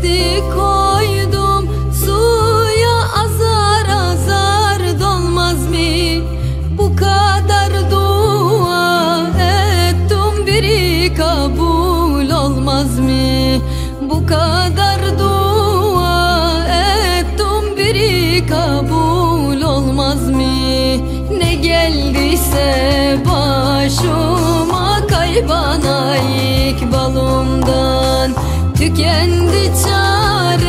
Koydum suya azar azar dolmaz mı? Bu kadar dua ettim biri kabul olmaz mı? Bu kadar dua ettim biri kabul olmaz mı? Ne geldiyse başıma kaybana ikbalımdan Tükendi çarelerim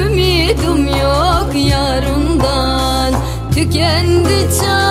ümidim yok yarından. Tükendi çarelerim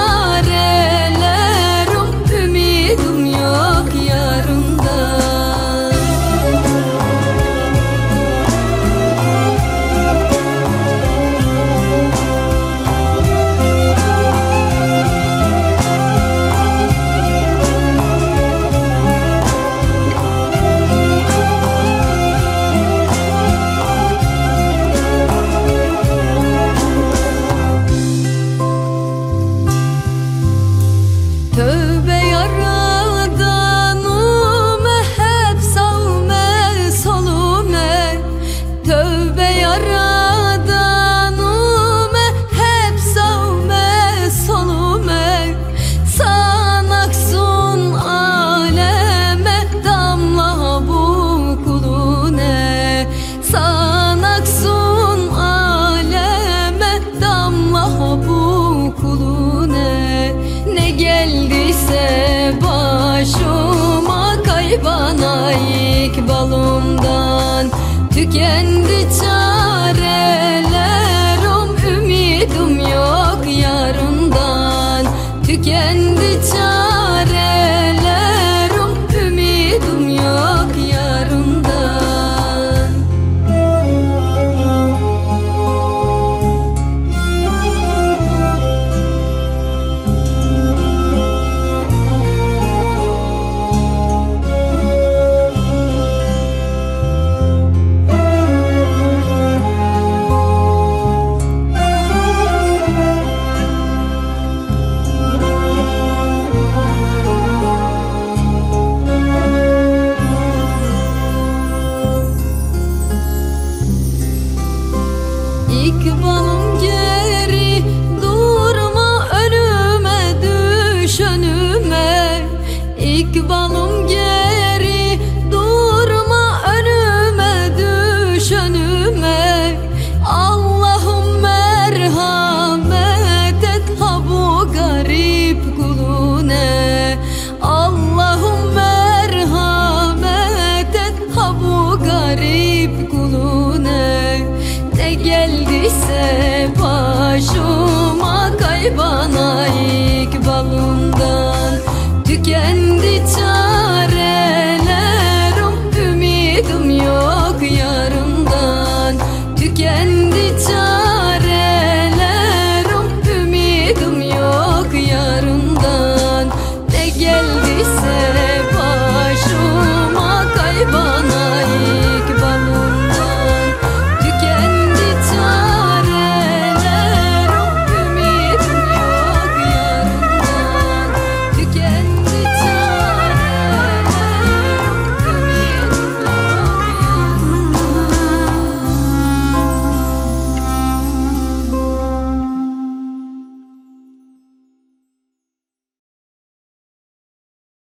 başıma kaybana ikbalımdan Tükendi geldiyse başım